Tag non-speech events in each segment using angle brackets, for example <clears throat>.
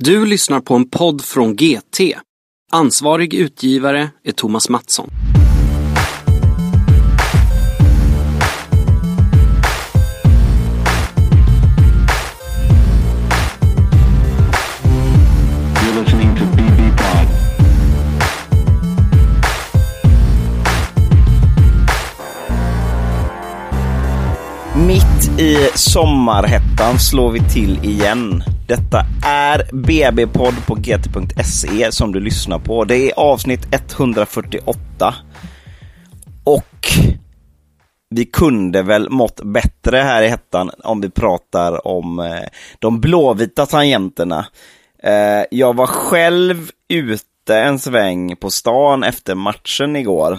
Du lyssnar på en podd från GT. Ansvarig utgivare är Thomas Mattsson. You're listening to BB Pod. Mitt i sommarhettan slår vi till igen. Detta är BB-podd på gt.se som du lyssnar på. Det är avsnitt 148. Och vi kunde väl mått bättre här i hettan om vi pratar om eh, de blåvita tangenterna. Eh, jag var själv ute en sväng på stan efter matchen igår.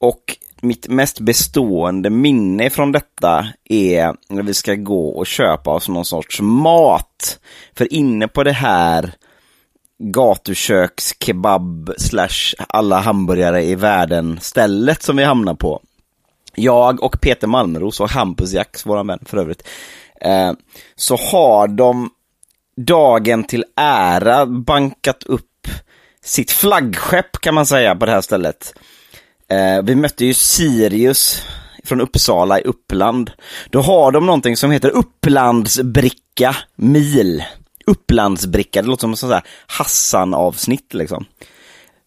Och mitt mest bestående minne från detta är när vi ska gå och köpa oss någon sorts mat. För inne på det här gatuköks kebab slash alla hamburgare i världen stället som vi hamnar på. Jag och Peter Malmros och Hampus Jax, våran vän för övrigt, eh, så har de dagen till ära bankat upp sitt flaggskepp kan man säga på det här stället. Eh, vi mötte ju Sirius från Uppsala i Uppland. Då har de någonting som heter Upplandsbricka mil. Upplandsbricka, det låter som ett sånt där Hassan-avsnitt liksom.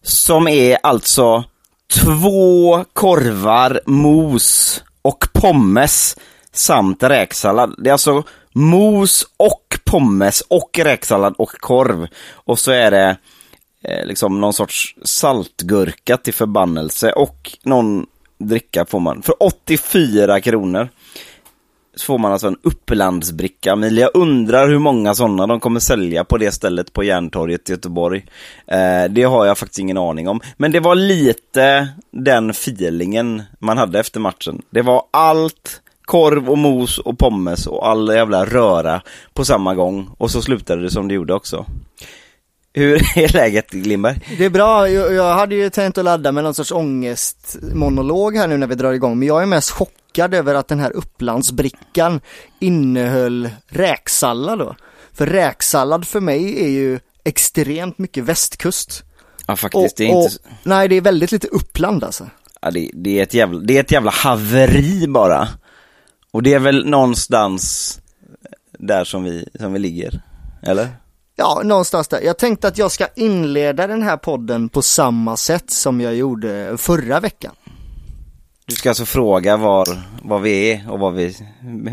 Som är alltså två korvar, mos och pommes samt räksallad. Det är alltså mos och pommes och räksallad och korv. Och så är det eh, liksom någon sorts saltgurka till förbannelse och någon dricka får man. För 84 kronor så får man alltså en Upplandsbricka. Men jag undrar hur många sådana de kommer sälja på det stället på Järntorget i Göteborg. Eh, det har jag faktiskt ingen aning om. Men det var lite den feelingen man hade efter matchen. Det var allt korv och mos och pommes och all jävla röra på samma gång. Och så slutade det som det gjorde också. Hur är läget Glimberg? Det är bra, jag, jag hade ju tänkt att ladda med någon sorts ångestmonolog här nu när vi drar igång, men jag är mest chockad över att den här Upplandsbrickan innehöll räksallad då. För räksallad för mig är ju extremt mycket västkust. Ja faktiskt, det är inte... och, nej, det är väldigt lite Uppland alltså. Ja, det, det, är ett jävla, det är ett jävla haveri bara. Och det är väl någonstans där som vi, som vi ligger, eller? Ja, någonstans där. Jag tänkte att jag ska inleda den här podden på samma sätt som jag gjorde förra veckan. Du ska alltså fråga var, var vi är och var vi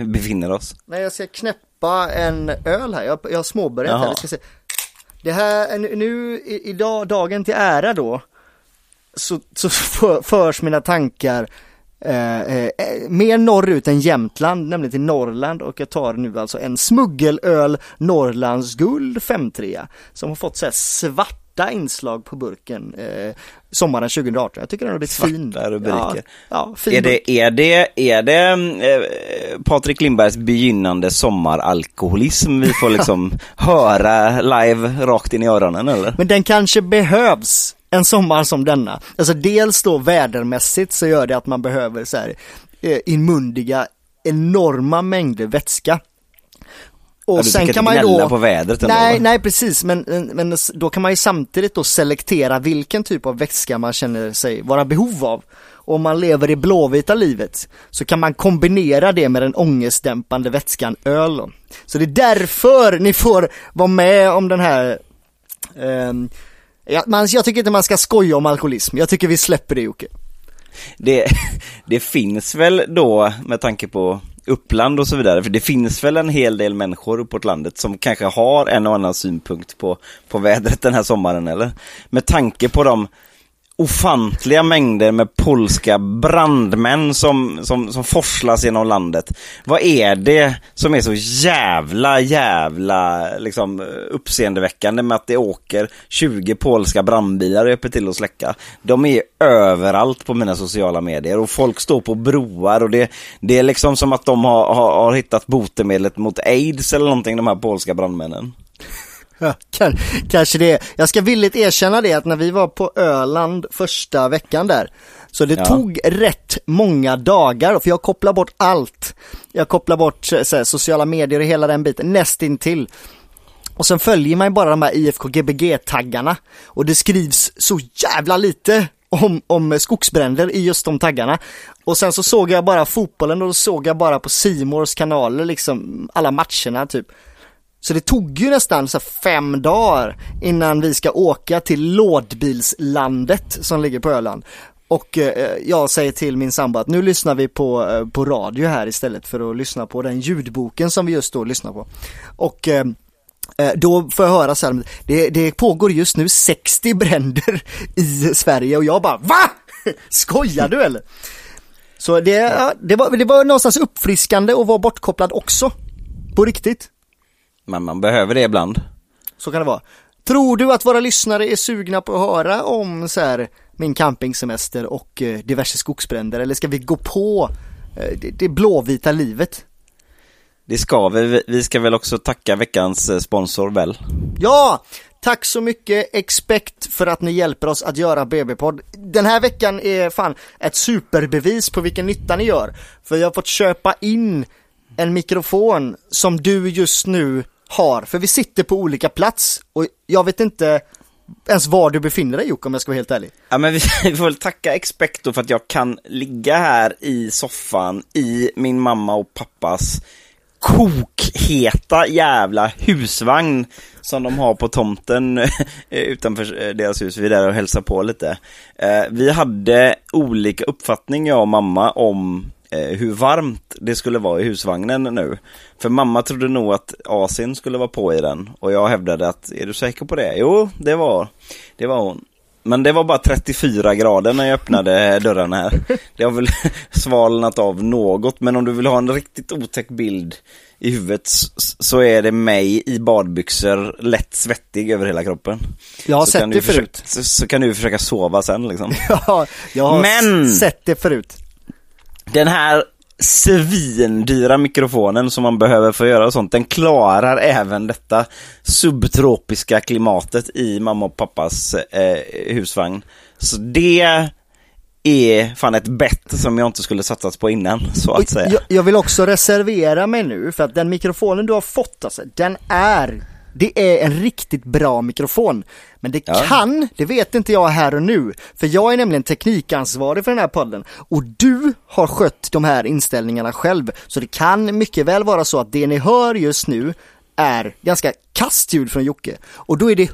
befinner oss? Nej, jag ska knäppa en öl här. Jag, jag har småbörjat här. Vi ska se. Det här, nu- idag, dagen till ära då, så, så för- <laughs> förs mina tankar eh, eh, mer norrut än Jämtland, nämligen till Norrland och jag tar nu alltså en smuggelöl Norrlands guld 53 som har fått så här svarta inslag på burken eh, sommaren 2018. Jag tycker den har blivit fin. Svarta rubriker. Ja, ja, fin Är burk. det, är det, är det eh, Patrik Lindbergs begynnande sommaralkoholism vi får liksom <laughs> höra live rakt in i öronen eller? Men den kanske behövs en sommar som denna. Alltså dels då vädermässigt så gör det att man behöver så här eh, inmundiga enorma mängder vätska. Och Ja, sen kan man ju då, på vädret ändå, nej, va? nej precis, men, men då kan man ju samtidigt då selektera vilken typ av vätska man känner sig vara behov av. Och om man lever i blåvita livet så kan man kombinera det med den ångestdämpande vätskan öl. Så det är därför ni får vara med om den här ehm, jag, man, jag tycker inte man ska skoja om alkoholism. Jag tycker vi släpper det Jocke. Det, <laughs> det finns väl då, med tanke på Uppland och så vidare, för det finns väl en hel del människor uppåt landet som kanske har en och annan synpunkt på, på vädret den här sommaren, eller? Med tanke på de ofantliga mängder med polska brandmän som, som, som forslas genom landet. Vad är det som är så jävla, jävla liksom, uppseendeväckande med att det åker 20 polska brandbilar och hjälper till att släcka? De är överallt på mina sociala medier och folk står på broar och det, det är liksom som att de har, har, har hittat botemedlet mot aids eller någonting, de här polska brandmännen. <laughs> Kanske det. Jag ska villigt erkänna det att när vi var på Öland första veckan där så det Ja. tog rätt många dagar för jag kopplar bort allt. Jag kopplar bort så här, sociala medier och hela den biten nästintill. Och sen följer man ju bara de här IFK Gbg-taggarna och det skrivs så jävla lite om, om skogsbränder i just de taggarna. Och sen så såg jag bara fotbollen och då såg jag bara på Simors kanaler liksom alla matcherna typ. Så det tog ju nästan så fem dagar innan vi ska åka till lådbilslandet som ligger på Öland. Och eh, jag säger till min sambo att nu lyssnar vi på, eh, på radio här istället för att lyssna på den ljudboken som vi just då lyssnar på. Och eh, eh då får jag höra så här, det, det pågår just nu 60 bränder i Sverige och jag bara VA? <laughs> Skojar du eller? Så det, ja, det, var, det var någonstans uppfriskande att vara bortkopplad också. På riktigt. Men man behöver det ibland. Så kan det vara. Tror du att våra lyssnare är sugna på att höra om så här, min campingsemester och eh, diverse skogsbränder eller ska vi gå på eh, det, det blåvita livet? Det ska vi. Vi ska väl också tacka veckans eh, sponsor väl? Ja! Tack så mycket Expect för att ni hjälper oss att göra BB-podd. Den här veckan är fan ett superbevis på vilken nytta ni gör. För jag har fått köpa in en mikrofon som du just nu har. För vi sitter på olika plats och jag vet inte ens var du befinner dig Jocke om jag ska vara helt ärlig. Ja men vi, <laughs> får väl tacka Expecto för att jag kan ligga här i soffan i min mamma och pappas kokheta jävla husvagn som de har på tomten <laughs> utanför deras hus. Vi är där och hälsar på lite. Eh, vi hade olika uppfattning jag och mamma om hur varmt det skulle vara i husvagnen nu. För mamma trodde nog att Asien skulle vara på i den och jag hävdade att, är du säker på det? Jo, det var, det var hon. Men det var bara 34 grader när jag öppnade dörrarna här. Det har väl <laughs> svalnat av något, men om du vill ha en riktigt otäck bild i huvudet så är det mig i badbyxor, lätt svettig över hela kroppen. Jag har så sett det förut. Så, så, kan du försöka sova sen liksom. <laughs> Ja, jag har Men... sett det förut. Den här svindyra mikrofonen som man behöver för att göra sånt, den klarar även detta subtropiska klimatet i mamma och pappas eh, husvagn. Så det är fan ett bett som jag inte skulle satsat på innan, så att säga. Jag, jag, vill också reservera mig nu för att den mikrofonen du har fått alltså, den är det är en riktigt bra mikrofon. Men det ja. kan, det vet inte jag här och nu, för jag är nämligen teknikansvarig för den här podden och du har skött de här inställningarna själv. Så det kan mycket väl vara så att det ni hör just nu är ganska kastljud från Jocke. Och då är det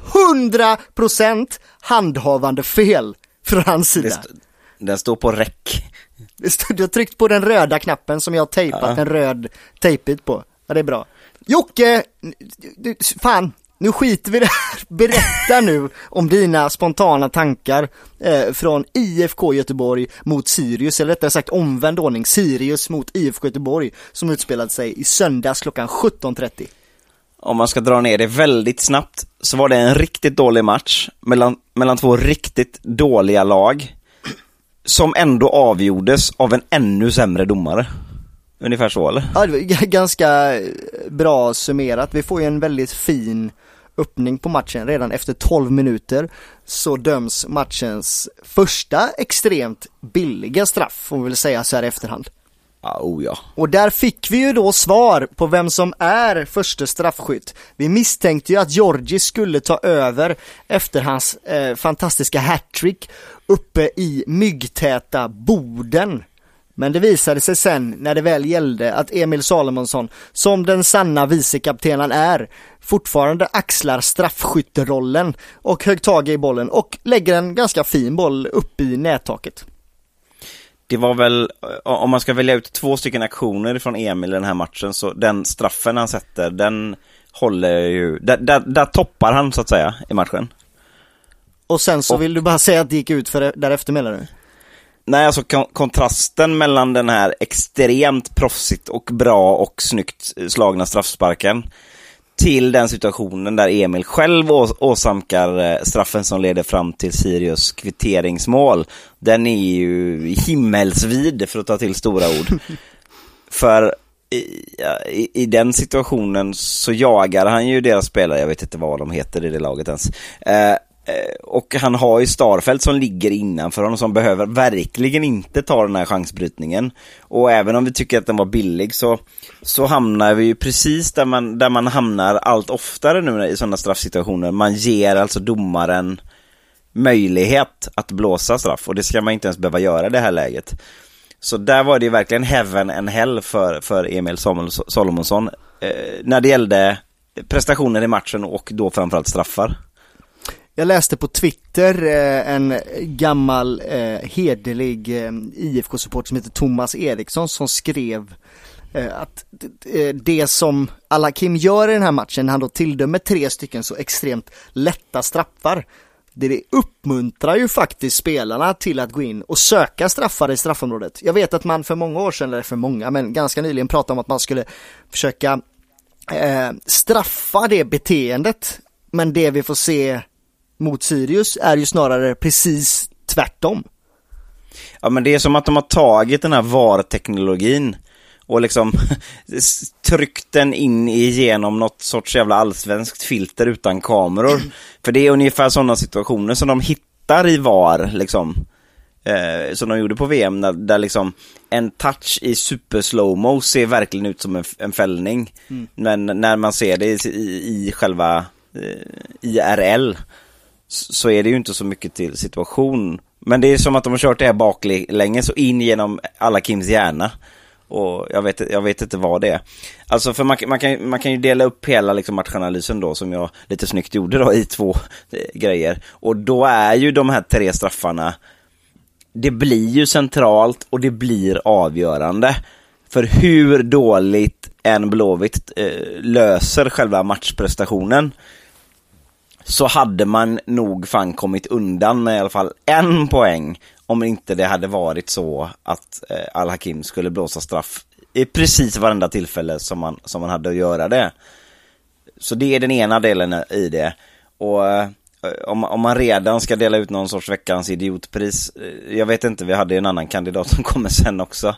100% handhavande fel från hans sida. St den står på räck. Du har tryckt på den röda knappen som jag har tejpat ja. en röd tejpbit på. Ja, det är bra. Jocke, fan, nu skiter vi i det här. <laughs> Berätta nu om dina spontana tankar eh, från IFK Göteborg mot Sirius, eller rättare sagt omvänd ordning, Sirius mot IFK Göteborg, som utspelade sig i söndags klockan 17.30. Om man ska dra ner det väldigt snabbt, så var det en riktigt dålig match mellan, mellan två riktigt dåliga lag, som ändå avgjordes av en ännu sämre domare. Ungefär så eller? Ja, det var ganska bra summerat. Vi får ju en väldigt fin öppning på matchen. Redan efter 12 minuter så döms matchens första extremt billiga straff, får vi väl säga så här i efterhand. Ja, oh ja. Och där fick vi ju då svar på vem som är första straffskytt. Vi misstänkte ju att Georgi skulle ta över efter hans eh, fantastiska hattrick uppe i myggtäta Boden. Men det visade sig sen när det väl gällde att Emil Salomonsson, som den sanna vicekaptenen är, fortfarande axlar straffskytterollen och högg tag i bollen och lägger en ganska fin boll upp i nättaket. Det var väl, om man ska välja ut två stycken aktioner från Emil i den här matchen, så den straffen han sätter, den håller ju, där, där, där toppar han så att säga i matchen. Och sen så och, vill du bara säga att det gick ut för därefter menar du? Nej, alltså kontrasten mellan den här extremt proffsigt och bra och snyggt slagna straffsparken till den situationen där Emil själv åsamkar eh, straffen som leder fram till Sirius kvitteringsmål. Den är ju himmelsvid för att ta till stora ord. <laughs> för i, i, i, den situationen så jagar han ju deras spelare, jag vet inte vad de heter i det laget ens. Eh, Eh, Eh, och han har ju Starfelt som ligger innanför honom som behöver verkligen inte ta den här chansbrytningen. Och även om vi tycker att den var billig så, så hamnar vi ju precis där man, där man hamnar allt oftare nu i sådana straffsituationer. Man ger alltså domaren möjlighet att blåsa straff och det ska man inte ens behöva göra i det här läget. Så där var det ju verkligen heaven and hell för, för Emil Solomonsson eh, när det gällde prestationer i matchen och då framförallt straffar. Jag läste på Twitter eh, en gammal eh, hederlig eh, IFK-support som heter Thomas Eriksson som skrev eh, att eh, det som Alakim gör i den här matchen, när han då tilldömer tre stycken så extremt lätta straffar, det, det uppmuntrar ju faktiskt spelarna till att gå in och söka straffar i straffområdet. Jag vet att man för många år sedan, eller för många, men ganska nyligen pratade om att man skulle försöka eh, straffa det beteendet. Men det vi får se mot Sirius är ju snarare precis tvärtom. Ja men det är som att de har tagit den här VAR-teknologin och liksom <laughs> tryckt den in igenom något sorts jävla allsvenskt filter utan kameror. <clears throat> För det är ungefär sådana situationer som de hittar i VAR liksom. Eh, som de gjorde på VM där, där liksom en touch i super slowmo ser verkligen ut som en, en fällning. Mm. Men när man ser det i, i, själva eh, IRL så är det ju inte så mycket till situation. Men det är som att de har kört det här baklänges och in genom alla Kims hjärna. Och jag vet, jag vet inte vad det är. Alltså för man, man, kan, man kan ju dela upp hela liksom matchanalysen då som jag lite snyggt gjorde då i två eh, grejer. Och då är ju de här tre straffarna, det blir ju centralt och det blir avgörande. För hur dåligt en Blåvitt eh, löser själva matchprestationen så hade man nog fan kommit undan med i alla fall en poäng om inte det hade varit så att eh, Al-Hakim skulle blåsa straff i precis varenda tillfälle som man, som man hade att göra det. Så det är den ena delen i det. Och eh, om, om man redan ska dela ut någon sorts veckans idiotpris, eh, jag vet inte, vi hade en annan kandidat som kommer sen också.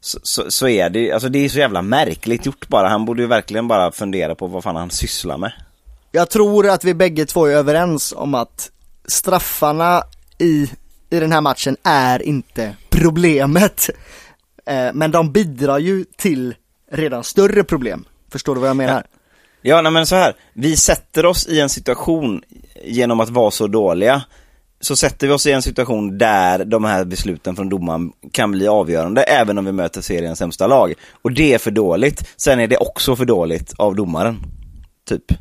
Så, så, så, är det alltså det är så jävla märkligt gjort bara. Han borde ju verkligen bara fundera på vad fan han sysslar med. Jag tror att vi bägge två är överens om att straffarna i, i den här matchen är inte problemet. Eh, men de bidrar ju till redan större problem. Förstår du vad jag menar? Ja, ja nej, men så här. Vi sätter oss i en situation genom att vara så dåliga. Så sätter vi oss i en situation där de här besluten från domaren kan bli avgörande även om vi möter seriens sämsta lag. Och det är för dåligt. Sen är det också för dåligt av domaren. Typ.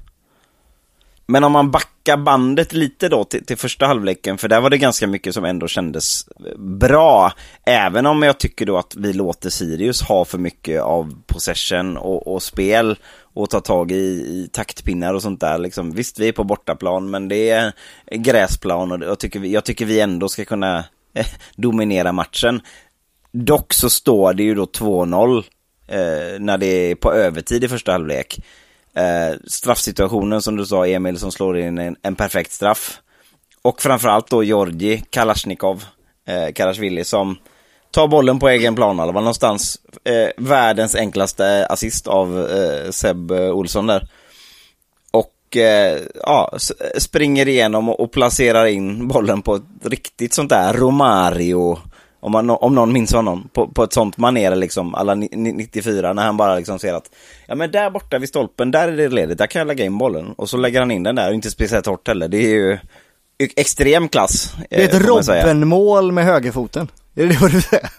Men om man backar bandet lite då till, till, första halvleken, för där var det ganska mycket som ändå kändes bra. Även om jag tycker då att vi låter Sirius ha för mycket av possession och, och spel och ta tag i, i taktpinnar och sånt där. Liksom, visst, vi är på bortaplan, men det är gräsplan och jag tycker vi, jag tycker vi ändå ska kunna eh, dominera matchen. Dock så står det ju då 2-0 eh, när det är på övertid i första halvlek. Eh, straffsituationen som du sa Emil som slår in en, en perfekt straff. Och framförallt då Georgi Kalashnikov, eh, Kalashvili som tar bollen på egen planhalva någonstans. Eh, världens enklaste assist av eh, Seb Olsson där. Och eh, ja, springer igenom och, och placerar in bollen på ett riktigt sånt där Romario om, man, om någon minns honom, på, på ett sånt manér liksom, alla 94, när han bara liksom ser att Ja men där borta vid stolpen, där är det ledigt, där kan jag lägga in bollen. Och så lägger han in den där, och inte speciellt hårt heller. Det är ju extrem klass. Det är ett eh, Robben-mål med högerfoten. Är det vad du säger?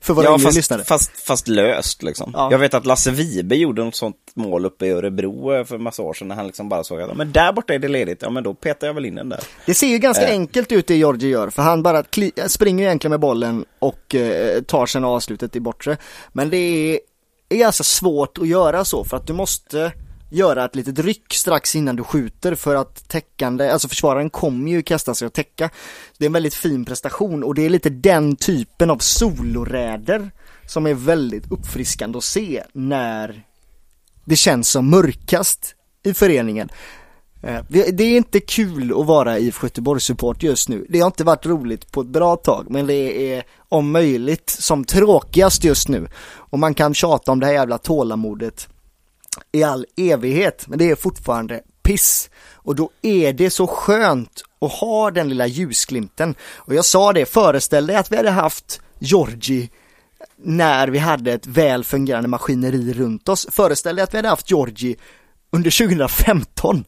För våra ja, fast, fast, fast, löst liksom. Ja. Jag vet att Lasse Vibe gjorde något sånt mål uppe i Örebro eh, för massa år sedan när han liksom bara såg att men där borta är det ledigt, ja men då petar jag väl in den där. Det ser ju ganska eh. enkelt ut det Georgie gör, för han bara springer egentligen med bollen och eh, tar sen avslutet i bortre. Men det är, är ganska svårt att göra så för att du måste göra ett litet ryck strax innan du skjuter för att täckande, alltså försvararen kommer ju kasta sig och täcka. Det är en väldigt fin prestation och det är lite den typen av soloräder som är väldigt uppfriskande att se när det känns som mörkast i föreningen. Eh, det är inte kul att vara IFK Göteborgs-support just nu. Det har inte varit roligt på ett bra tag, men det är om möjligt som tråkigast just nu. Och man kan tjata om det här jävla tålamodet i all evighet. Men det är fortfarande piss. Och då är det så skönt att ha den lilla ljusglimten. Och jag sa det, föreställ dig att vi hade haft Georgie när vi hade ett väl fungerande maskineri runt oss. Föreställ dig att vi hade haft Georgie under 2015.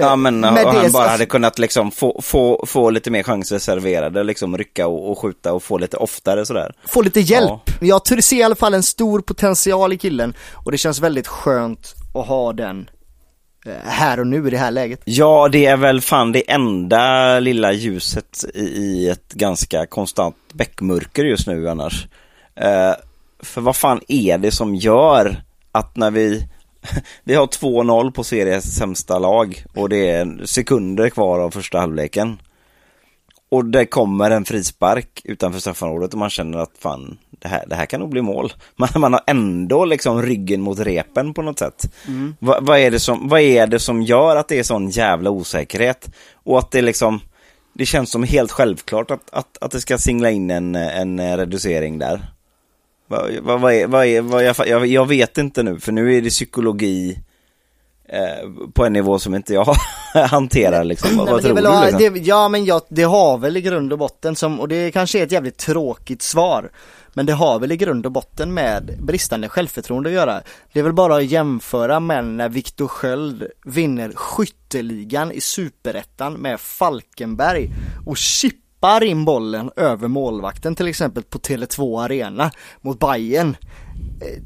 Ja men och han bara hade kunnat liksom få, få, få lite mer chanser serverade, liksom rycka och, och skjuta och få lite oftare sådär. få lite hjälp. Ja. Jag ser i alla fall en stor potential i killen och det känns väldigt skönt att ha den eh, här och nu i det här läget. Ja, det är väl fan det enda lilla ljuset i, i ett ganska konstant bäckmörker just nu annars. Eh, för vad fan är det som gör att när vi <laughs> vi har 2-0 på seriens sämsta lag och det är sekunder kvar av första halvleken. Och det kommer en frispark utanför straffområdet och man känner att fan, det här, det här kan nog bli mål. <laughs> Man, man har ändå liksom ryggen mot repen på något sätt. Va, vad, är det som, vad är det som gör att det är sån jävla osäkerhet? Och att det liksom, det känns som helt självklart att, att, att det ska singla in en, en reducering där. Vad, vad, vad är, vad är, vad jag, jag, jag vet inte nu, för nu är det psykologi eh, på en nivå som inte jag <laughs> hanterar liksom. Vad, Nej, vad tror väl, du? Liksom? det, ja men ja, det har väl i grund och botten som, och det kanske är ett jävligt tråkigt svar. Men det har väl i grund och botten med bristande självförtroende att göra. Det är väl bara att jämföra med när Viktor Sköld vinner skytteligan i superettan med Falkenberg och chippar in bollen över målvakten till exempel på Tele2 Arena mot Bayern eh,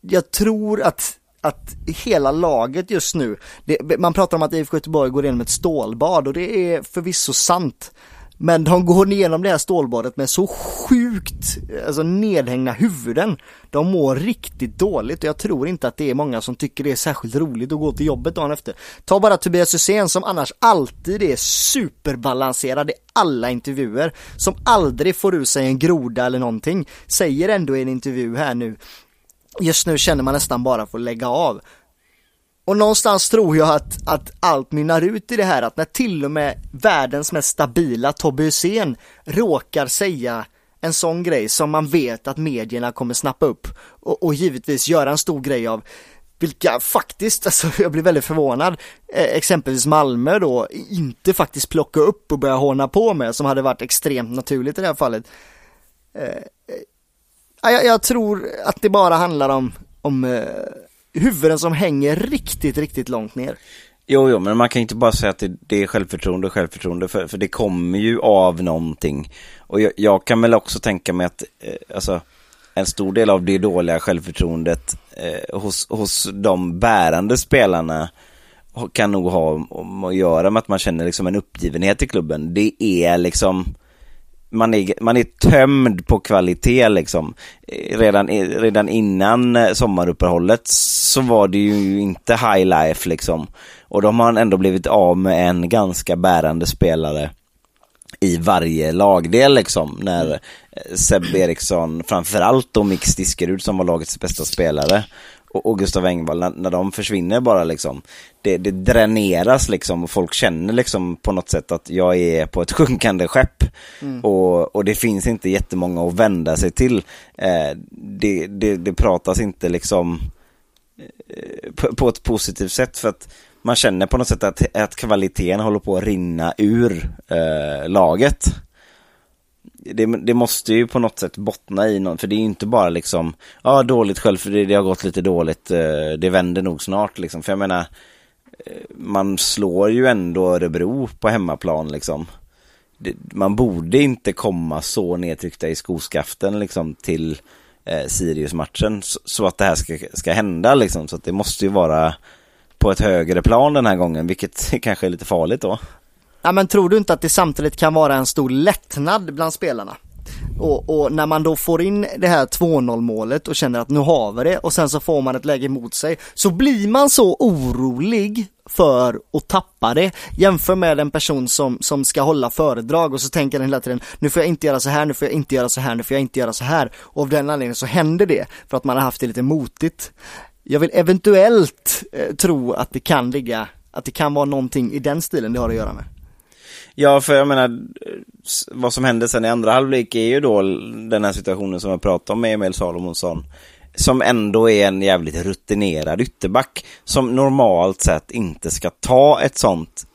jag tror att, att hela laget just nu, det, man pratar om att IFK Göteborg går igenom ett stålbad och det är förvisso sant. Men de går igenom det här stålbadet med så sjukt alltså nedhängna huvuden. De mår riktigt dåligt och jag tror inte att det är många som tycker det är särskilt roligt att gå till jobbet dagen efter. Ta bara Tobias Hysén som annars alltid är superbalanserad i alla intervjuer. Som aldrig får ur sig en groda eller någonting. Säger ändå i en intervju här nu just nu känner man nästan bara för att lägga av. Och någonstans tror jag att, att allt mynnar ut i det här att när till och med världens mest stabila Tobbe Hysén råkar säga en sån grej som man vet att medierna kommer snappa upp och, och givetvis göra en stor grej av vilka faktiskt, alltså <laughs> jag blir väldigt förvånad, eh, exempelvis Malmö då, inte faktiskt plocka upp och börja håna på med som hade varit extremt naturligt i det här fallet. Eh, eh, jag, jag tror att det bara handlar om, om eh, huvuden som hänger riktigt, riktigt långt ner. Jo, jo, men man kan inte bara säga att det, det är självförtroende och självförtroende, för, för det kommer ju av någonting. Och jag, jag kan väl också tänka mig att, eh, alltså, en stor del av det dåliga självförtroendet eh, hos, hos de bärande spelarna kan nog ha att göra med att man känner liksom en uppgivenhet i klubben. Det är liksom, man är, man är tömd på kvalitet liksom. Eh, redan, redan innan eh, sommaruppehållet så var det ju inte high life liksom. Och de har ändå blivit av med en ganska bärande spelare i varje lagdel liksom. När eh, Seb Eriksson, framförallt då Mix Diskerud som var lagets bästa spelare och, och Gustav Engvall, när, när de försvinner bara liksom. Det, det dräneras liksom och folk känner liksom på något sätt att jag är på ett sjunkande skepp. Och, och det finns inte jättemånga att vända sig till. Eh, det, det, det pratas inte liksom eh, på, på ett positivt sätt för att man känner på något sätt att, att kvaliteten håller på att rinna ur eh, laget. Det, det måste ju på något sätt bottna i någon, för det är ju inte bara liksom, ja dåligt själv för det, det har gått lite dåligt, eh, det vänder nog snart liksom. För jag menar, man slår ju ändå Örebro på hemmaplan liksom. Man borde inte komma så nedtryckta i skoskaften liksom till eh, Sirius-matchen så, så att det här ska, ska hända liksom. Så att det måste ju vara på ett högre plan den här gången, vilket <laughs> kanske är lite farligt då. Ja men tror du inte att det samtidigt kan vara en stor lättnad bland spelarna? Och, och när man då får in det här 2-0 målet och känner att nu har vi det och sen så får man ett läge emot sig så blir man så orolig för att tappa det. Jämför med en person som, som ska hålla föredrag och så tänker den hela tiden nu får jag inte göra så här, nu får jag inte göra så här, nu får jag inte göra så här. Och av den anledningen så händer det för att man har haft det lite motigt. Jag vill eventuellt eh, tro att det kan ligga, att det kan vara någonting i den stilen det har att göra med. Ja, för jag menar, vad som hände sen i andra halvlek är ju då den här situationen som jag pratade om med Emil Salomonsson. som ändå är en jävligt rutinerad ytterback som normalt sett inte ska ta ett sånt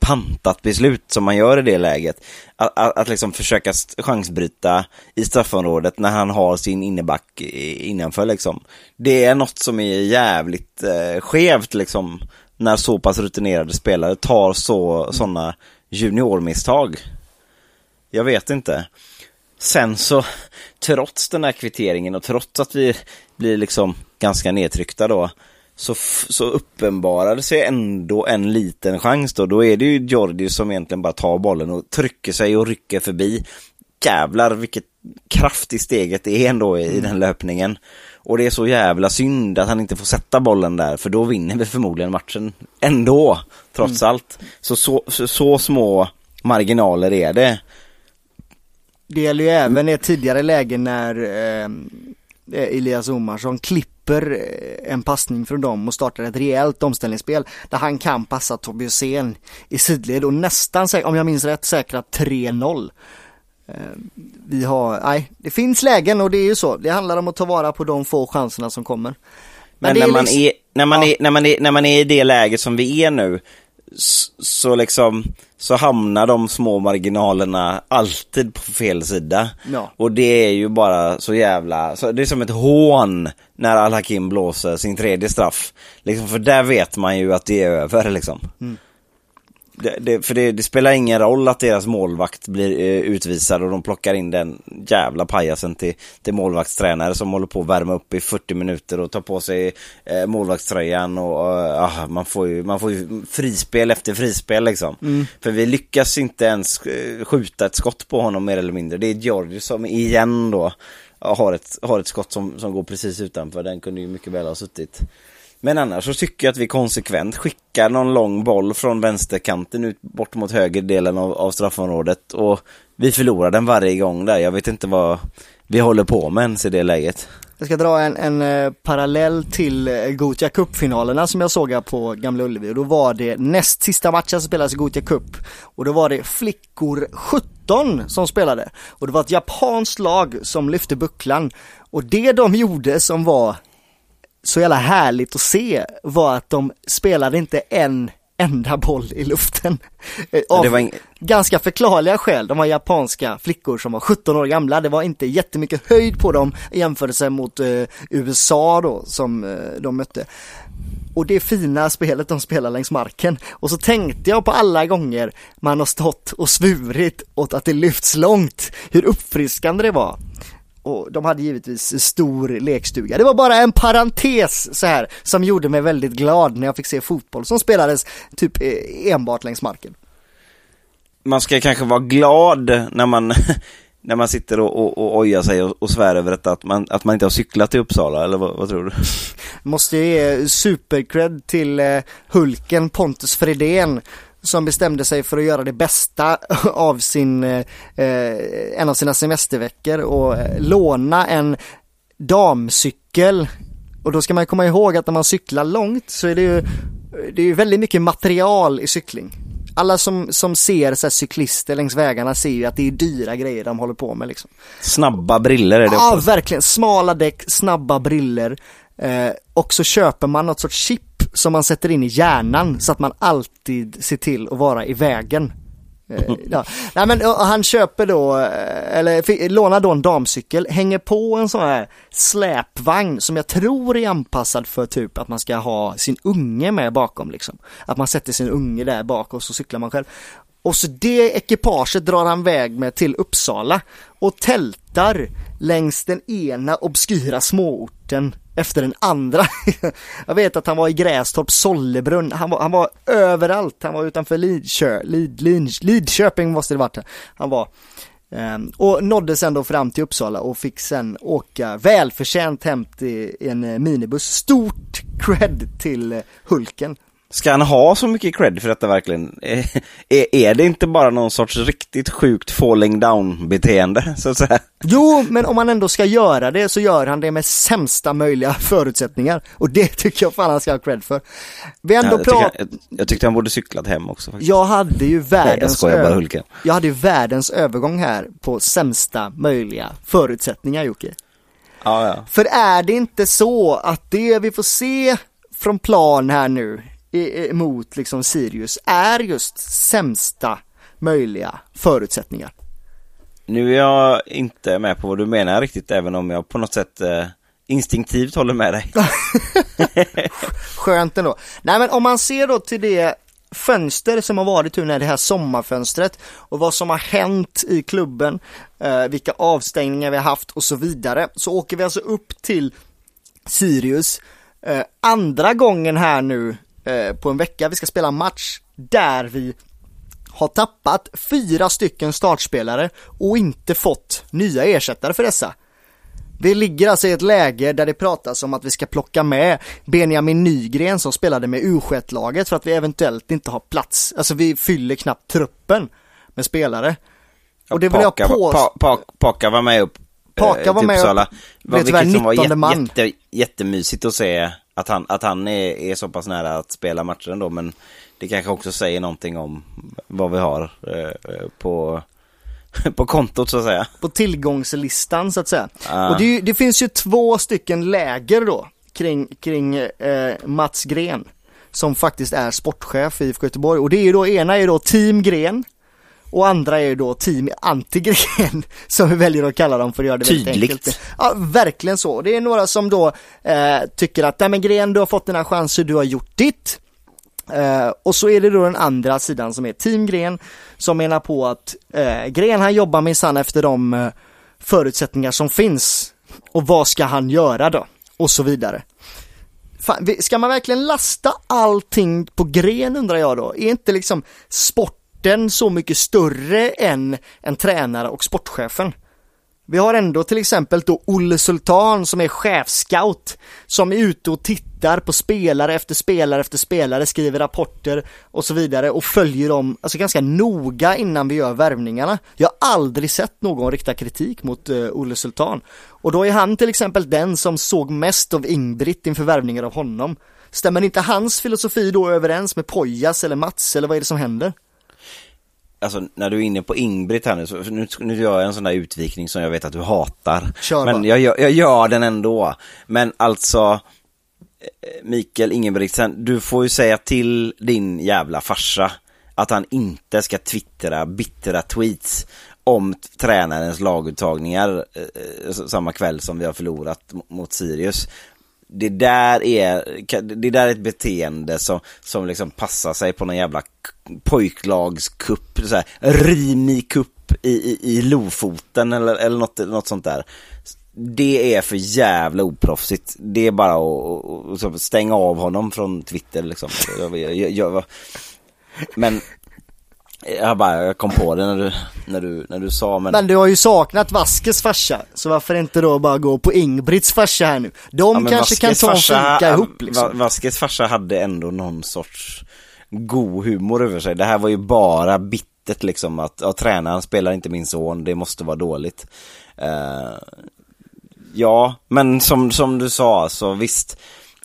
pantat beslut som man gör i det läget. Att, att, att liksom försöka chansbryta i straffområdet när han har sin inneback innanför liksom. Det är något som är jävligt eh, skevt liksom när så pass rutinerade spelare tar så sådana juniormisstag. Jag vet inte. Sen så, trots den här kvitteringen och trots att vi blir liksom ganska nedtryckta då, så, så uppenbarade sig ändå en liten chans då. Då är det ju Georgi som egentligen bara tar bollen och trycker sig och rycker förbi. Jävlar vilket kraft i steget det är ändå i, i den löpningen. Och det är så jävla synd att han inte får sätta bollen där, för då vinner vi förmodligen matchen ändå, trots mm. allt. Så, så, så, så små marginaler är det. Det gäller ju även ett tidigare läge när eh, Elias Omarsson klipper eh, en passning från dem och startar ett rejält omställningsspel där han kan passa Tobias Sen i sidled och nästan, om jag minns rätt, säkra 3-0. Eh, vi har, nej, det finns lägen och det är ju så. Det handlar om att ta vara på de få chanserna som kommer. Men, Men när, man liksom, är, när, man ja. är, när, man är, när man är i det läget som vi är nu, så liksom så hamnar de små marginalerna alltid på fel sida. Ja. Och det är ju bara så jävla, så det är som ett hån när Al-Hakim blåser sin tredje straff. Liksom, för där vet man ju att det är över liksom. Mm. Det, det, för det, det, spelar ingen roll att deras målvakt blir eh, utvisad och de plockar in den jävla pajasen till, till målvaktstränare som håller på att värma upp i 40 minuter och tar på sig eh, målvaktströjan och uh, man, får ju, man får ju frispel efter frispel liksom. Mm. För vi lyckas inte ens eh, skjuta ett skott på honom mer eller mindre. Det är George som igen då har ett, har ett skott som, som går precis utanför. Den kunde ju mycket väl ha suttit. Men annars så tycker jag att vi konsekvent skickar någon lång boll från vänsterkanten ut bort mot höger delen av, av straffområdet. Och vi förlorar den varje gång där. Jag vet inte vad vi håller på med ens i det läget. Jag ska dra en, en eh, parallell till eh, Gothia Cup-finalerna som jag såg på Gamla Ullevi. Och då var det näst sista matchen som spelades i Gothia Cup. Och då var det flickor 17 som spelade. Och det var ett japanskt lag som lyfte bucklan. Och det de gjorde som var så jävla härligt att se var att de spelade inte en enda boll i luften. Eh, av ing... ganska förklarliga skäl. De var japanska flickor som var 17 år gamla. Det var inte jättemycket höjd på dem i jämförelse mot eh, USA då som eh, de mötte. Och det fina spelet de spelar längs marken. Och så tänkte jag på alla gånger man har stått och svurit åt att det lyfts långt, hur uppfriskande det var och de hade givetvis stor lekstuga. Det var bara en parentes så här som gjorde mig väldigt glad när jag fick se fotboll som spelades typ eh, enbart längs marken. Man ska kanske vara glad när man <laughs> när man sitter och, och, och ojar sig och, och svär över detta, att man, att man inte har cyklat till Uppsala, eller vad, vad tror du? Måste ge supercred till eh, Hulken Pontus Fredén som bestämde sig för att göra det bästa <laughs> av sin, eh, en av sina semesterveckor och eh, låna en damcykel. Och då ska man komma ihåg att när man cyklar långt så är det ju, det är ju väldigt mycket material i cykling. Alla som, som ser så cyklister längs vägarna ser ju att det är dyra grejer de håller på med liksom. Snabba briller är det Ja, verkligen. Smala däck, snabba briller. Eh, och så köper man något sorts chip som man sätter in i hjärnan så att man alltid ser till att vara i vägen. Eh, <laughs> ja. Nej men han köper då, eh, eller lånar då en damcykel, hänger på en sån här släpvagn som jag tror är anpassad för typ att man ska ha sin unge med bakom liksom. Att man sätter sin unge där bak och så cyklar man själv. Och så det ekipaget drar han väg med till Uppsala och tältar längs den ena obskyra småorten efter den andra. <laughs> jag vet att han var i Grästorp, Sollebrunn, han var, han var överallt, han var utanför Lidkö, Lid, Lid, Lidköping måste det varit. Han var Um, och nådde sen då fram till Uppsala och fick sen åka välförtjänt hem till en eh, minibuss. Stort cred till eh, Hulken Ska han ha så mycket cred för detta verkligen? Är, är det inte bara någon sorts riktigt sjukt falling down beteende så att säga? Jo, men om han ändå ska göra det så gör han det med sämsta möjliga förutsättningar och det tycker jag fan han ska ha cred för. Vi ändå ja, jag, prat... tycker, jag, jag, tyckte han borde cyklat hem också faktiskt. Jag hade ju världens Nej, jag, bara, jag hade ju världens övergång här på sämsta möjliga förutsättningar Jocke. Ja, ja. För är det inte så att det vi får se från plan här nu mot liksom Sirius är just sämsta möjliga förutsättningar? Nu är jag inte med på vad du menar riktigt, även om jag på något sätt eh, instinktivt håller med dig. <laughs> Skönt ändå. Nej men om man ser då till det fönster som har varit nu, det här sommarfönstret och vad som har hänt i klubben, eh, vilka avstängningar vi har haft och så vidare, så åker vi alltså upp till Sirius eh, andra gången här nu eh, på en vecka. Vi ska spela match där vi har tappat fyra stycken startspelare och inte fått nya ersättare för dessa. Vi ligger alltså i ett läge där det pratas om att vi ska plocka med Benjamin Nygren som spelade med U21-laget för att vi eventuellt inte har plats. Alltså vi fyller knappt truppen med spelare. Och det vill jag Paka, på... pa, pa, Paka var med upp Paka eh, var med. Var- Blev tyvärr Vilket som var 19 jätte, man. jätte, jättemysigt att se att han, att han är, är så pass nära att spela matchen då, men det kanske också säger någonting om vad vi har eh, eh, på, <laughs> på kontot så att säga. på tillgångslistan så att säga. Ah. Och det, det finns ju två stycken läger då kring, kring eh, Mats Gren som faktiskt är sportchef i IFK Göteborg och det är ju då, ena är då Team Gren och andra är ju då Team Antigren <laughs> som vi väljer att kalla dem för att göra det väldigt Tydligt. enkelt. Ja, verkligen så. Det är några som då eh, tycker att, nej men Gren du har fått dina chanser, du har gjort ditt. Eh, och så är det då den andra sidan som är Team Gren som menar på att eh, Gren han jobbar minsann efter de eh, förutsättningar som finns och vad ska han göra då? Och så vidare. Fan, ska man verkligen lasta allting på Gren undrar jag då? Är inte liksom sporten så mycket större än en tränare och sportchefen? Vi har ändå till exempel då Olle Sultan som är chefscout som är ute och tittar på spelare efter spelare efter spelare, skriver rapporter och så vidare och följer dem alltså ganska noga innan vi gör värvningarna. Jag har aldrig sett någon rikta kritik mot uh, Olle Sultan. Och då är han till exempel den som såg mest av Ingbritt inför värvningar av honom. Stämmer inte hans filosofi då överens med Pojas eller Mats eller vad är det som händer? Alltså när du är inne på Ingbritt här nu, så nu, nu gör jag en sån där utvikning som jag vet att du hatar. Kör Men jag, gör- jag gör den ändå. Men alltså, eh, Mikael Ingebrigtsen, du får ju säga till din jävla farsa att han inte ska twittra bittra tweets om tränarens laguttagningar eh, eh, samma kväll som vi har förlorat mot Sirius. Det där är, det där är ett beteende som, som liksom passar sig på någon jävla pojklagskupp, så här, Rimi-kupp i, i, i Lofoten eller, eller något, något sånt där. Det är för jävla oproffsigt. Det är bara att, att, att stänga av honom från Twitter liksom. Jag, jag, jag, jag, men jag bara, jag kom på det när du, när du, när du sa men, Men du har ju saknat Vaskes farsa, så varför inte då bara gå på Ingbrits farsa här nu? De Ja, kanske kan ta och funka ihop liksom. Va- Vaskes farsa hade ändå någon sorts god humor över sig. Det här var ju bara bittert liksom att ja, tränaren spelar inte min son, det måste vara dåligt. Eh, ja, men som, som du sa så visst.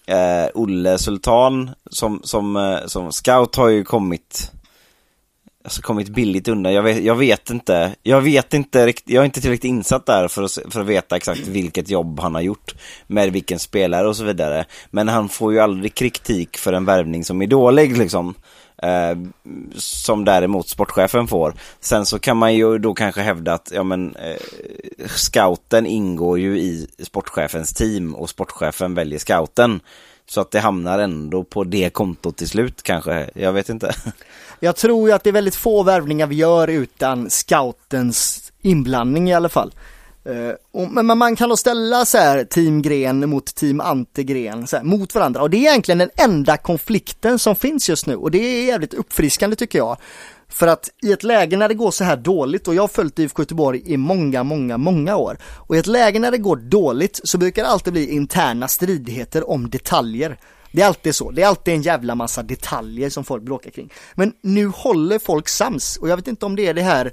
Uh, Olle Sultan som, som, eh, som scout har ju kommit Alltså kommit billigt undan. Jag vet, jag vet inte. Jag vet inte riktigt. Jag är inte tillräckligt insatt där för att, för att veta exakt vilket jobb han har gjort. Med vilken spelare och så vidare. Men han får ju aldrig kritik för en värvning som är dålig liksom. Eh, som däremot sportchefen får. Sen så kan man ju då kanske hävda att, ja men, eh, scouten ingår ju i sportchefens team och sportchefen väljer scouten. Så att det hamnar ändå på det kontot till slut kanske. Jag vet inte. <laughs> Jag tror ju att det är väldigt få värvningar vi gör utan scoutens inblandning i alla fall. Eh, men men man kan då ställa så här team Gren mot team Antegren så här, mot varandra och det är egentligen den enda konflikten som finns just nu och det är jävligt uppfriskande tycker jag. För att i ett läge när det går så här dåligt och jag har följt IFK Göteborg i många, många, många år och i ett läge när det går dåligt så brukar det alltid bli interna stridigheter om detaljer. Det är alltid så, det är alltid en jävla massa detaljer som folk bråkar kring. Men nu håller folk sams och jag vet inte om det är det här,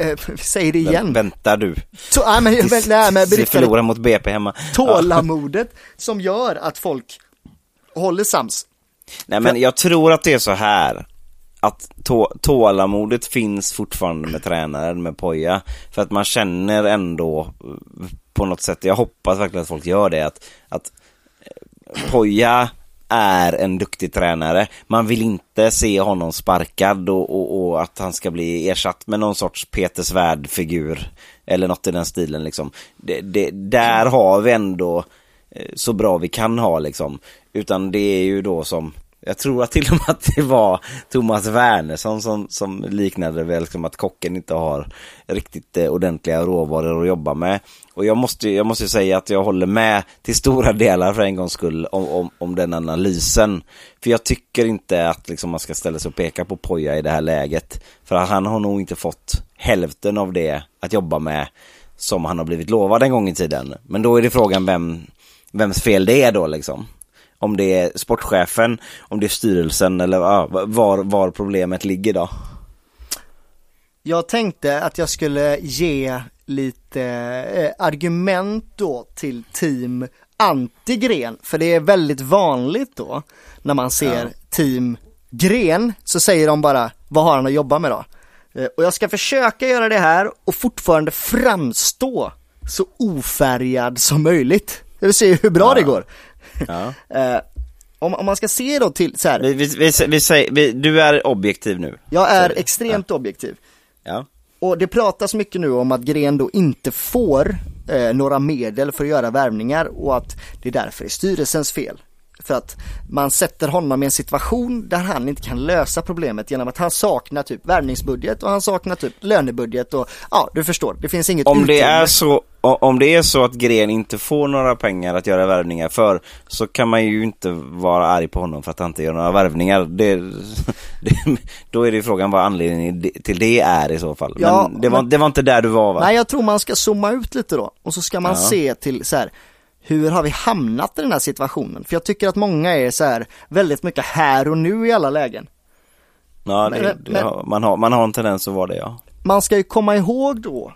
eh, <laughs> säger det igen. Väntar du? Så, nej, men, men, nej, men Vi förlorar mot BP hemma. Tålamodet som gör att folk håller sams. Nej men jag tror att det är så här att tå tålamodet finns fortfarande med tränaren, med Poja. För att man känner ändå eh, på något sätt, jag hoppas verkligen att folk gör det, att, att eh, Poja är en duktig tränare. Man vill inte se honom sparkad och, och, och att han ska bli ersatt med någon sorts Peter Svärd-figur. Eller något i den stilen liksom. Det, det, där har vi ändå eh, så bra vi kan ha liksom. Utan det är ju då som jag tror att till och med att det var Thomas Wernersson som, som liknade väl liksom att kocken inte har riktigt eh, ordentliga råvaror att jobba med. Och jag måste, jag måste säga att jag håller med till stora delar för en gångs skull om, om, om den analysen. För jag tycker inte att liksom, man ska ställa sig och peka på Poja i det här läget. För att han har nog inte fått hälften av det att jobba med som han har blivit lovad en gång i tiden. Men då är det frågan vem, vems fel det är då liksom om det är sportchefen, om det är styrelsen eller var, var problemet ligger då? Jag tänkte att jag skulle ge lite eh, argument då till team anti-gren, för det är väldigt vanligt då när man ser ja. team gren så säger de bara vad har han att jobba med då? Eh, och jag ska försöka göra det här och fortfarande framstå så ofärgad som möjligt. Jag vill se hur bra ja. det går. Ja. <laughs> Eh, om, om, man ska se då till så här. Vi, vi, vi, vi säger, du är objektiv nu. Jag är extremt ja. objektiv. Ja. Och det pratas mycket nu om att Gren då inte får eh, några medel för att göra värvningar och att det därför är styrelsens fel. För att man sätter honom i en situation där han inte kan lösa problemet genom att han saknar typ värvningsbudget och han saknar typ lönebudget och ja, du förstår, det finns inget Om det är så, om det är så att Gren inte får några pengar att göra värvningar för så kan man ju inte vara arg på honom för att han inte gör några värvningar. Det, <laughs> det, då är det frågan vad anledningen till det är i så fall. Ja, men, det var, men det var inte där du var va? Nej, jag tror man ska zooma ut lite då och så ska man ja. se till så här hur har vi hamnat i den här situationen? För jag tycker att många är så här väldigt mycket här och nu i alla lägen. Ja, det, men, det men, man, har, man har en tendens att vara det ja. Man ska ju komma ihåg då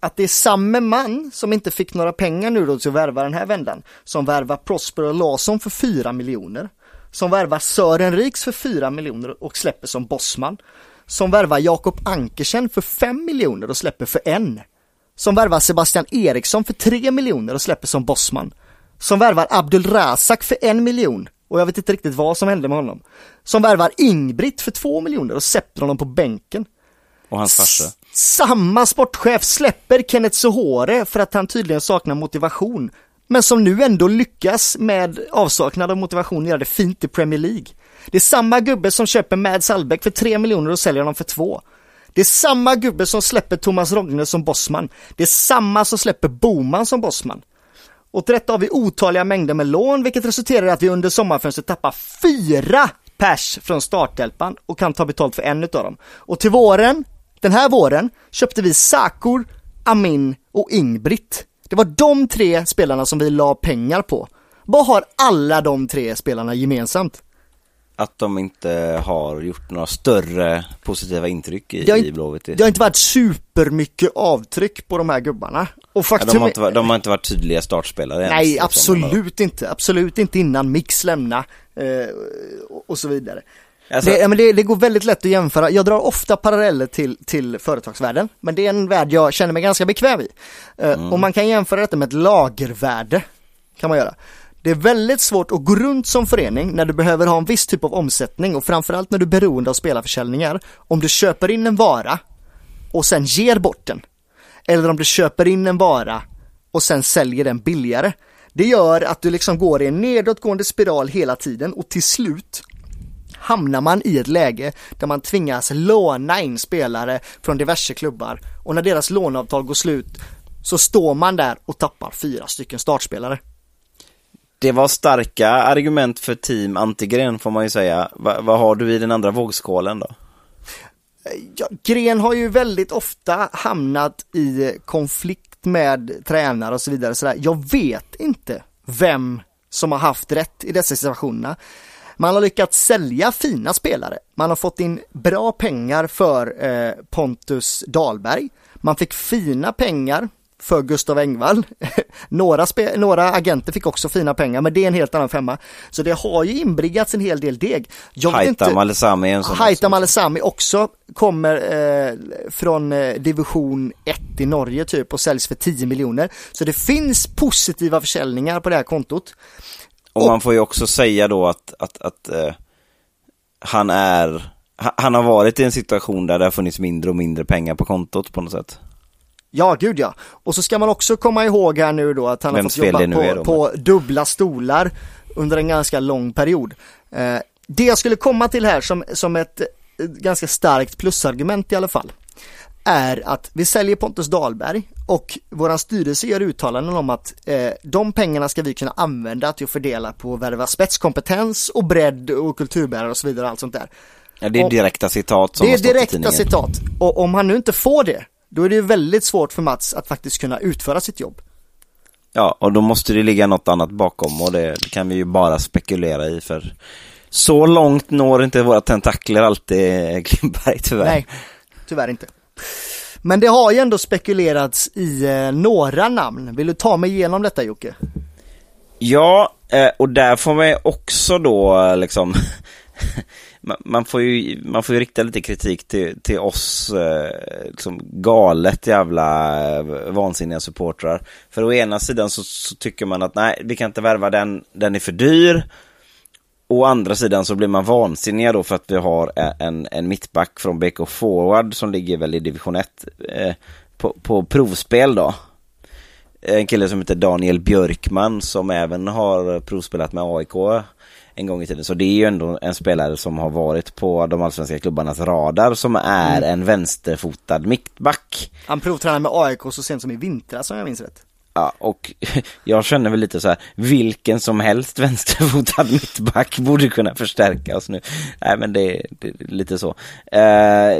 att det är samma man som inte fick några pengar nu då till att värva den här vändan, som värvar Prosper Larsson för 4 miljoner, som värvar Sören Riks för 4 miljoner och släpper som bossman, som värvar Jakob Ankersen för 5 miljoner och släpper för en som värvar Sebastian Eriksson för 3 miljoner och släpper som bossman. Som värvar Abdul Razak för en miljon och jag vet inte riktigt vad som hände med honom. Som värvar Ingbritt för 2 miljoner och sätter honom på bänken. Och hans farsa. Samma sportchef släpper Kenneth Sohore för att han tydligen saknar motivation. Men som nu ändå lyckas med avsaknad av motivation göra det fint i Premier League. Det är samma gubbe som köper Mads Albeck för 3 miljoner och säljer honom för 2. Det är samma gubbe som släpper Thomas Rogne som bossman. Det är samma som släpper Boman som bossman. Och till detta har vi otaliga mängder med lån, vilket resulterar i att vi under sommarfönstret tappar fyra pers från starthjälpan och kan ta betalt för en utav dem. Och till våren, den här våren, köpte vi Sakor, Amin och Ingbritt. Det var de tre spelarna som vi la pengar på. Vad har alla de tre spelarna gemensamt? Att de inte har gjort några större positiva intryck i, det har, i Blåvitt. Det har inte varit supermycket avtryck på de här gubbarna. Och faktum ja, de, har inte varit, de har inte varit tydliga startspelare Nej, ens, absolut inte. Absolut inte innan Mix lämna eh, och så vidare. Alltså, det, men det, det, går väldigt lätt att jämföra. Jag drar ofta paralleller till, till företagsvärlden, men det är en värld jag känner mig ganska bekväm i. Eh, mm. Och man kan jämföra detta med ett lagervärde, kan man göra. Det är väldigt svårt att gå runt som förening när du behöver ha en viss typ av omsättning och framförallt när du är beroende av spelarförsäljningar. Om du köper in en vara och sen ger bort den. Eller om du köper in en vara och sen säljer den billigare. Det gör att du liksom går i en nedåtgående spiral hela tiden och till slut hamnar man i ett läge där man tvingas låna in spelare från diverse klubbar och när deras låneavtal går slut så står man där och tappar fyra stycken startspelare. Det var starka argument för team Antigren får man ju säga. Va, vad har du i den andra vågskålen då? Ja, Gren har ju väldigt ofta hamnat i konflikt med tränare och så vidare. Så Jag vet inte vem som har haft rätt i dessa situationerna. Man har lyckats sälja fina spelare. Man har fått in bra pengar för eh, Pontus Dahlberg. Man fick fina pengar för Gustav Engvall. <laughs> några, några agenter fick också fina pengar, men det är en helt annan femma. Så det har ju inbringats en hel del deg. Jag Haitham Alesami är en sån Haitham också. Alesami också kommer eh, från eh, division 1 i Norge typ och säljs för 10 miljoner. Så det finns positiva försäljningar på det här kontot. Och man får ju också säga då att, att, att eh, han är, ha- han har varit i en situation där det har funnits mindre och mindre pengar på kontot på något sätt. Ja, gud ja. Och så ska man också komma ihåg här nu då att han Vems har fått jobba på, på dubbla stolar under en ganska lång period. Eh, det jag skulle komma till här som, som ett ganska starkt plusargument i alla fall är att vi säljer Pontus Dahlberg och våran styrelse gör uttalanden om att eh, de pengarna ska vi kunna använda till att fördela på att värva spetskompetens och bredd och kulturbärare och så vidare allt sånt där. Ja, det är direkta citat som Det är direkta citat och om han nu inte får det då är det ju väldigt svårt för Mats att faktiskt kunna utföra sitt jobb. Ja, och då måste det ligga något annat bakom och det kan vi ju bara spekulera i för så långt når inte våra tentakler alltid Klimberg tyvärr. Nej, tyvärr inte. Men det har ju ändå spekulerats i eh, några namn. Vill du ta mig igenom detta Jocke? Ja, eh, och där får man också då eh, liksom <laughs> man- får, ju, man får ju rikta lite kritik till, till oss eh, liksom galet jävla eh, vansinniga supportrar. För å ena sidan så, så tycker man att nej, vi kan inte värva den, den är för dyr. Å andra sidan så blir man vansinniga då för att vi har eh, en, en mittback från BK Forward som ligger väl i division 1 eh, på, på provspel då. En kille som heter Daniel Björkman som även har provspelat med AIK en gång i tiden. Så det är ju ändå en spelare som har varit på de allsvenska klubbarnas radar som är en vänsterfotad mittback. Han provtränade med AIK så sent som i vintras om jag minns rätt. Ja, och <laughs> jag känner väl lite så här, vilken som helst vänsterfotad <laughs> mittback borde kunna förstärka oss nu. Nej, men det, det är lite så. Eh,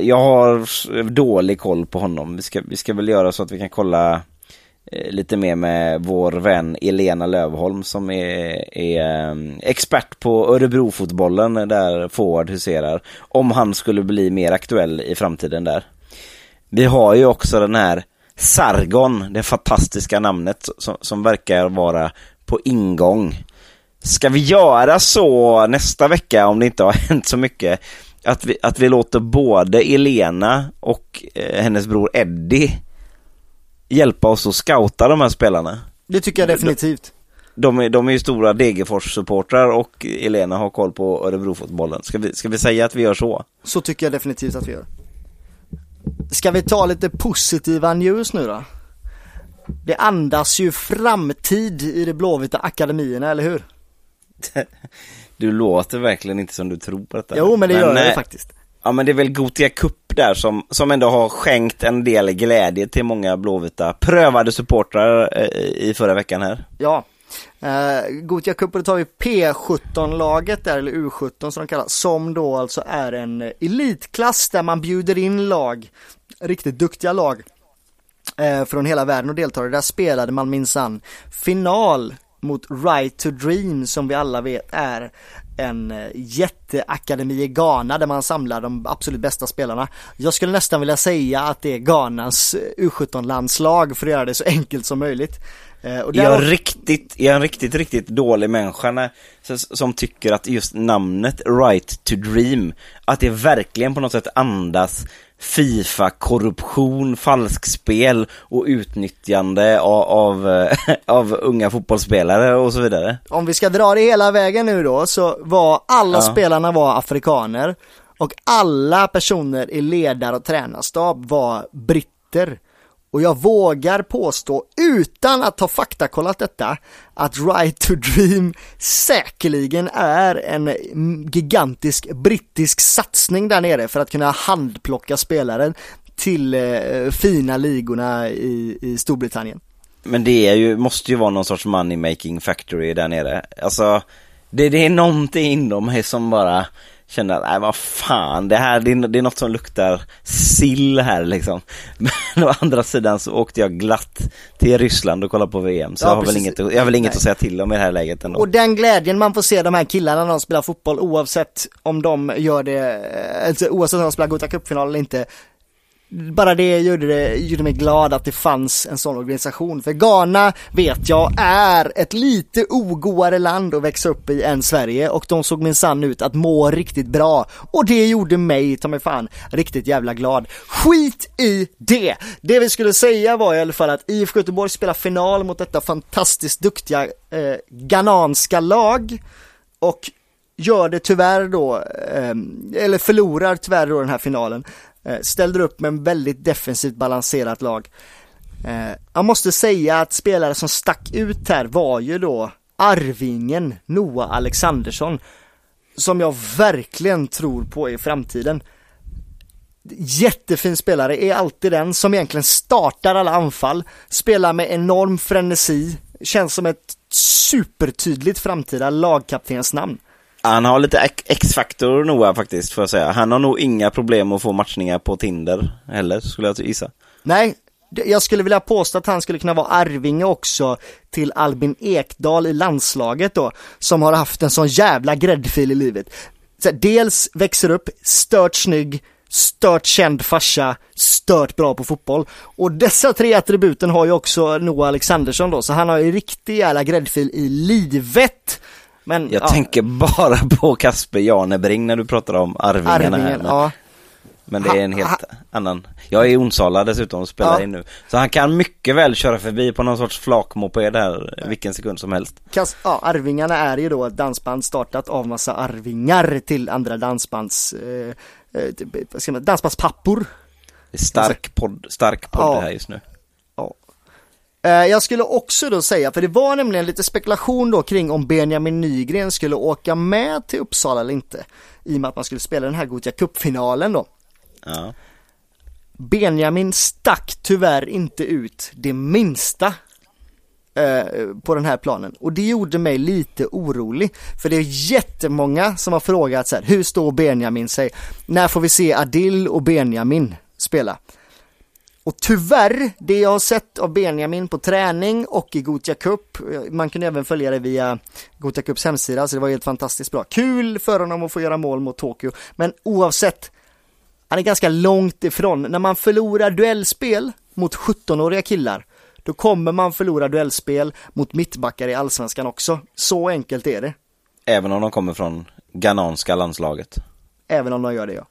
jag har dålig koll på honom. Vi ska, vi ska väl göra så att vi kan kolla Eh, lite mer med vår vän Elena Lövholm som är, är mm, expert på Örebrofotbollen där forward huserar. Om han skulle bli mer aktuell i framtiden där. Vi har ju också den här Sargon, det fantastiska namnet som, som verkar vara på ingång. Ska vi göra så nästa vecka om det inte har <laughs> hänt så mycket? Att vi, att vi låter både Elena och eh, hennes bror Eddie hjälpa oss att scouta de här spelarna. Det tycker jag definitivt. De är, de är ju stora Degerfors-supportrar och Elena har koll på Örebrofotbollen. Ska vi, ska vi säga att vi gör så? Så tycker jag definitivt att vi gör. Ska vi ta lite positiva news nu då? Det andas ju framtid i de blåvita akademierna, eller hur? <laughs> Du låter verkligen inte som du tror på detta. Jo, men det gör eh, det faktiskt. Ja men det är väl Gotia Cup där som, som ändå har skänkt en del glädje till många blåvita prövade supportrar eh, i förra veckan här. Ja. Uh, Gothia Cup, då tar vi P17-laget där, eller U17 som de kallas, som då alltså är en elitklass där man bjuder in lag, riktigt duktiga lag eh, från hela världen och deltar. Där spelade man minsann final mot Right to Dream som vi alla vet är en eh, jätteakademi i Ghana där man samlar de absolut bästa spelarna. Jag skulle nästan vilja säga att det är Ghanas eh, U17-landslag för att göra det så enkelt som möjligt. Eh, Och där Jag är, har- riktigt, jag är en riktigt, riktigt dålig människa när, som tycker att just namnet Right to Dream, att det verkligen på något sätt andas Fifa, korruption, falskspel och utnyttjande av, av, eh, <laughs> av unga fotbollsspelare och så vidare. om vi ska dra det hela vägen nu då så var alla Ja. spelarna var afrikaner och alla personer i ledar och tränarstab var britter. Och jag vågar påstå utan att ha faktakollat detta att Right to Dream säkerligen är en gigantisk brittisk satsning där nere för att kunna handplocka spelaren till eh, fina ligorna i, i Storbritannien. Men det är ju, måste ju vara någon sorts money making factory där nere. Alltså, det, det är någonting inom mig som bara känner att, nej vad fan, det här, det är, det är något som luktar sill här liksom. <laughs> Men å andra sidan så åkte jag glatt till Ryssland och kollade på VM, så Ja, jag har väl precis. inget, jag har väl inget Nej. att säga till om i det här läget ändå. Och den glädjen man får se de här killarna när de spelar fotboll oavsett om de gör det, alltså oavsett om de spelar Gothia Cup-final eller inte bara det gjorde, det gjorde mig glad att det fanns en sån organisation. För Ghana vet jag är ett lite ogoare land att växa upp i än Sverige och de såg minsann ut att må riktigt bra. Och det gjorde mig, ta mig fan, riktigt jävla glad. Skit i det! Det vi skulle säga var i alla fall att IFK Göteborg spelar final mot detta fantastiskt duktiga eh, ghananska lag. Och gör det tyvärr då, eh, eller förlorar tyvärr då den här finalen. Eh, ställde upp med en väldigt defensivt balanserat lag. Eh, jag måste säga att spelare som stack ut här var ju då Arvingen Noah Alexandersson som jag verkligen tror på i framtiden. Jättefin spelare, är alltid den som egentligen startar alla anfall, spelar med enorm frenesi, känns som ett supertydligt framtida lagkaptensnamn. Han har lite X-faktor Noah faktiskt, får jag säga. Han har nog inga problem att få matchningar på Tinder heller, skulle jag gissa. Nej, jag skulle vilja påstå att han skulle kunna vara arvinge också till Albin Ekdal i landslaget då, som har haft en sån jävla gräddfil i livet. Så dels växer upp, stört snygg, stört känd farsa, stört bra på fotboll. Och dessa tre attributen har ju också Noah Alexandersson då, så han har ju riktig jävla gräddfil i livet. Men, Jag ja, tänker bara <laughs> på Kasper Janebring när du pratar om Arvingarna här. Arvingen, Men, ja. men det är en Ha- helt annan. Jag är i Onsala dessutom och spelar Ja. in nu. Så han kan mycket väl köra förbi på någon sorts flakmoped här vilken sekund som helst. Kas- ja, Arvingarna är ju då ett dansband startat av massa arvingar till andra dansbands, eh, eh, typ, dansbandspappor. Det är stark podd, stark podd Ja. här just nu. Eh, Jag skulle också då säga, för det var nämligen lite spekulation då kring om Benjamin Nygren skulle åka med till Uppsala eller inte. I och med att man skulle spela den här Gothia Cup-finalen då. Ja. Benjamin stack tyvärr inte ut det minsta eh, på den här planen och det gjorde mig lite orolig för det är jättemånga som har frågat så här, hur står Benjamin sig? När får vi se Adil och Benjamin spela? Och tyvärr, det jag har sett av Benjamin på träning och i Gothia Cup, man kunde även följa det via Gothia Cups hemsida, så det var helt fantastiskt bra. Kul för honom att få göra mål mot Tokyo, men oavsett, han är ganska långt ifrån. När man förlorar duellspel mot 17-åriga killar, då kommer man förlora duellspel mot mittbackar i allsvenskan också. Så enkelt är det, Även om de kommer från ghananska landslaget. även om de gör det ja.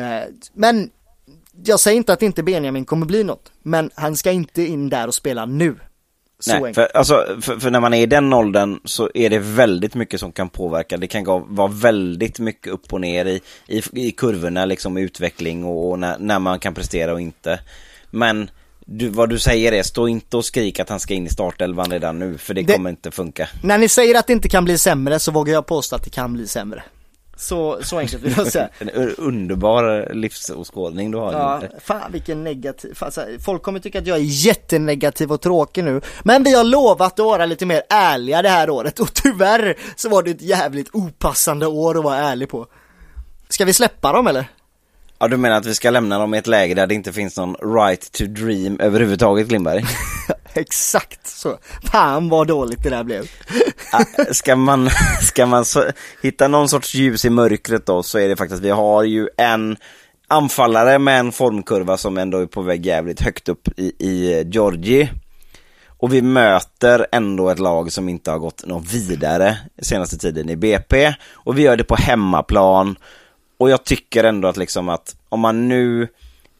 Eh, Men jag säger inte att inte Benjamin kommer bli något, men han ska inte in där och spela nu. Så Nej, för, alltså, för, för när man är i den åldern så är det väldigt mycket som kan påverka. Det kan gå, vara väldigt mycket upp och ner i, i, i kurvorna, liksom i utveckling och, och när, när man kan prestera och inte. Men du, vad du säger är, stå inte och skrik att han ska in i startelvan redan nu, för det, Det- kommer inte funka. När ni säger att det inte kan bli sämre så vågar jag påstå att det kan bli sämre. Så, så enkelt vill jag säga. <laughs> En underbar livsåskådning du har. Ja, fan vilken negativ, fan, här, folk kommer tycka att jag är jättenegativ och tråkig nu. Men vi har lovat att vara lite mer ärliga det här året och tyvärr så var det ett jävligt opassande år att vara ärlig på. Ska vi släppa dem eller? ja, du menar att vi ska lämna dem i ett läge där det inte finns någon right to dream överhuvudtaget, Lindberg? <laughs> <laughs> Exakt så. Fan vad dåligt det där blev. Ska man, <laughs> ska man så, hitta någon sorts ljus i mörkret då så är det faktiskt att vi har ju en anfallare med en formkurva som ändå är på väg jävligt högt upp i, i eh, Georgie. Och vi möter ändå ett lag som inte har gått någon vidare senaste tiden i BP. Och vi gör det på hemmaplan. Och jag tycker ändå att liksom att om man nu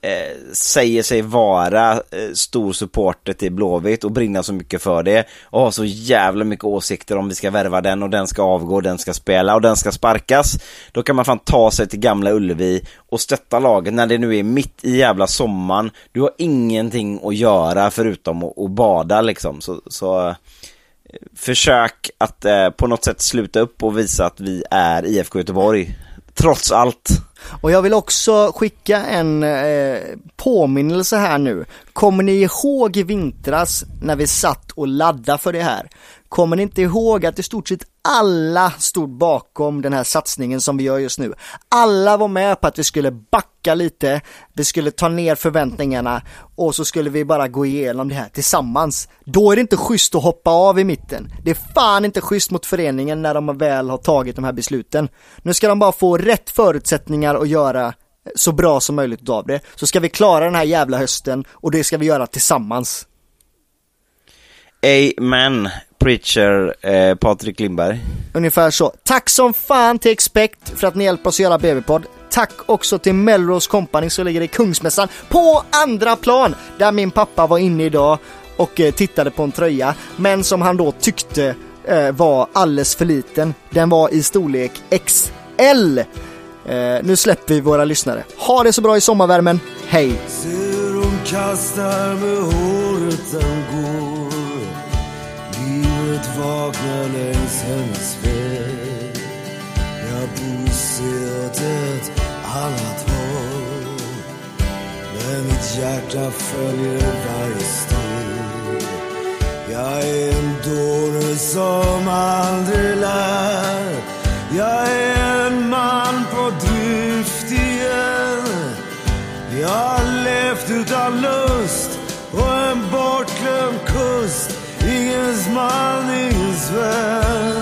eh, säger sig vara eh, stor supporter till Blåvitt och brinna så mycket för det och har så jävla mycket åsikter om vi ska värva den och den ska avgå, den ska spela och den ska sparkas. Då kan man fan ta sig till Gamla Ullevi och stötta laget när det nu är mitt i jävla sommaren. Du har ingenting att göra förutom att, att bada liksom. Så, så eh, försök att eh, på något sätt sluta upp och visa att vi är IFK Göteborg. Trots allt. Och jag vill också skicka en eh, påminnelse här nu. Kommer ni ihåg i vintras när vi satt och laddade för det här? Kommer ni inte ihåg att i stort sett alla stod bakom den här satsningen som vi gör just nu? Alla var med på att vi skulle backa lite, vi skulle ta ner förväntningarna och så skulle vi bara gå igenom det här tillsammans. Då är det inte schysst att hoppa av i mitten. Det är fan inte schysst mot föreningen när de väl har tagit de här besluten. Nu ska de bara få rätt förutsättningar att göra så bra som möjligt av det. Så ska vi klara den här jävla hösten och det ska vi göra tillsammans. Amen, preacher eh, Patrik Lindberg. Ungefär så. Tack som fan till Expect för att ni hjälper oss att göra BB-podd. Tack också till Melrose Company som ligger i Kungsmässan på andra plan där min pappa var inne idag och eh, tittade på en tröja men som han då tyckte eh, var alldeles för liten. Den var i storlek XL. Eh, nu släpper vi våra lyssnare. Ha det så bra i sommarvärmen. Hej! Vaknar längs hennes väg. Jag bor åt ett annat håll. Men mitt hjärta följer varje steg. Jag är en dåre som aldrig lär. Jag är en man på drift igen. Jag har levt utan lust på en bortglömd kust. Ingens man, ingens